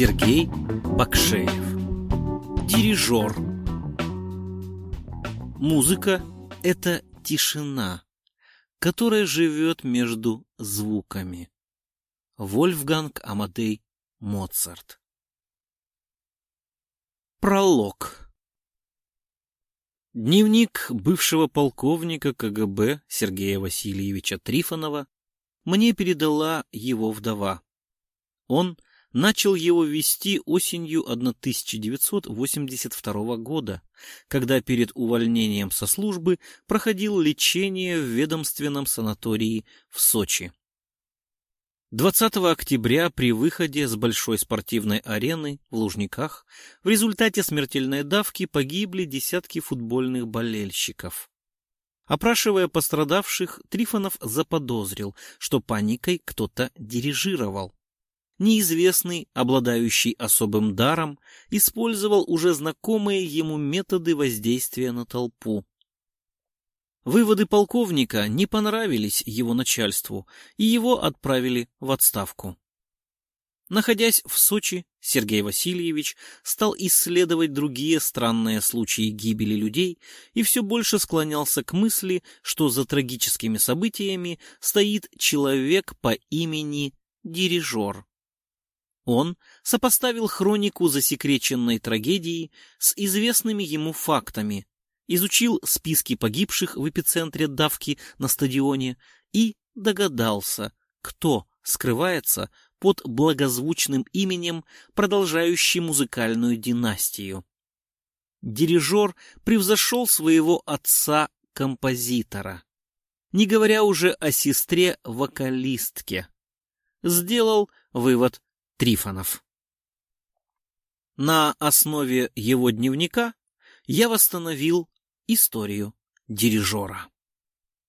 Сергей Бакшеев. Дирижер. Музыка — это тишина, которая живет между звуками. Вольфганг Амадей Моцарт Пролог Дневник бывшего полковника КГБ Сергея Васильевича Трифонова мне передала его вдова. Он — начал его вести осенью 1982 года, когда перед увольнением со службы проходил лечение в ведомственном санатории в Сочи. 20 октября при выходе с большой спортивной арены в Лужниках в результате смертельной давки погибли десятки футбольных болельщиков. Опрашивая пострадавших, Трифонов заподозрил, что паникой кто-то дирижировал неизвестный, обладающий особым даром, использовал уже знакомые ему методы воздействия на толпу. Выводы полковника не понравились его начальству, и его отправили в отставку. Находясь в Сочи, Сергей Васильевич стал исследовать другие странные случаи гибели людей и все больше склонялся к мысли, что за трагическими событиями стоит человек по имени Дирижер. Он сопоставил хронику засекреченной трагедии с известными ему фактами, изучил списки погибших в эпицентре давки на стадионе и догадался, кто скрывается под благозвучным именем, продолжающий музыкальную династию. Дирижер превзошел своего отца-композитора, не говоря уже о сестре-вокалистке. Сделал вывод Трифонов. На основе его дневника я восстановил историю дирижера.